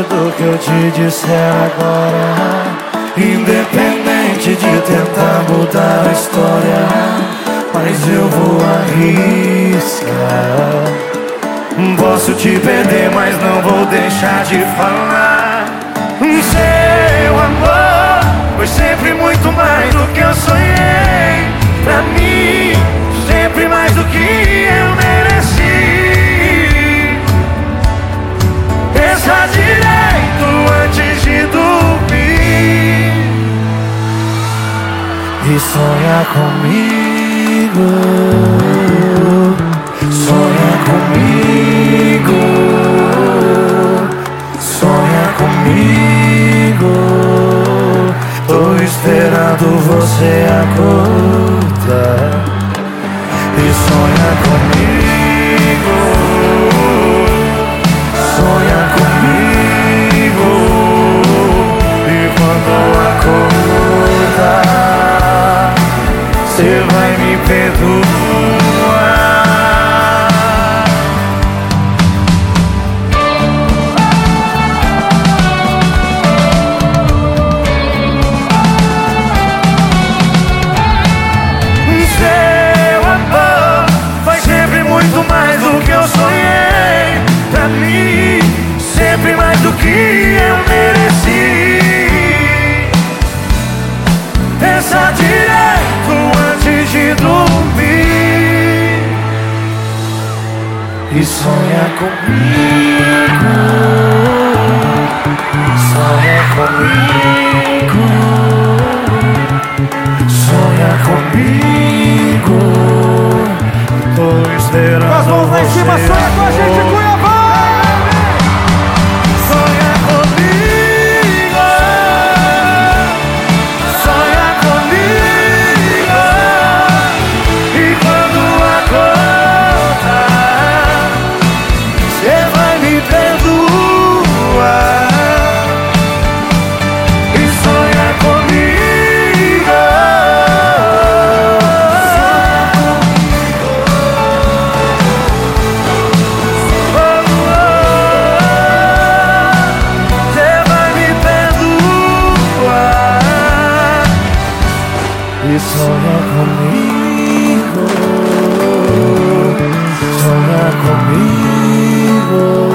eu te disser agora Independente de tentar mudar a história Mas eu vou arriscar. Posso te perder, mas não vou deixar de falar. Seu amor foi sempre muito mais do que eu sonhei E sonha comigo. Sonha comigo, sonha comigo. Tô esperando você acordar você vai me perdoar. Sonha comigo Sonha comigo Sonha comigo, tô esperando Com as mãos lá em cima, você sonha com a gente, y sola conmigo, sola conmigo.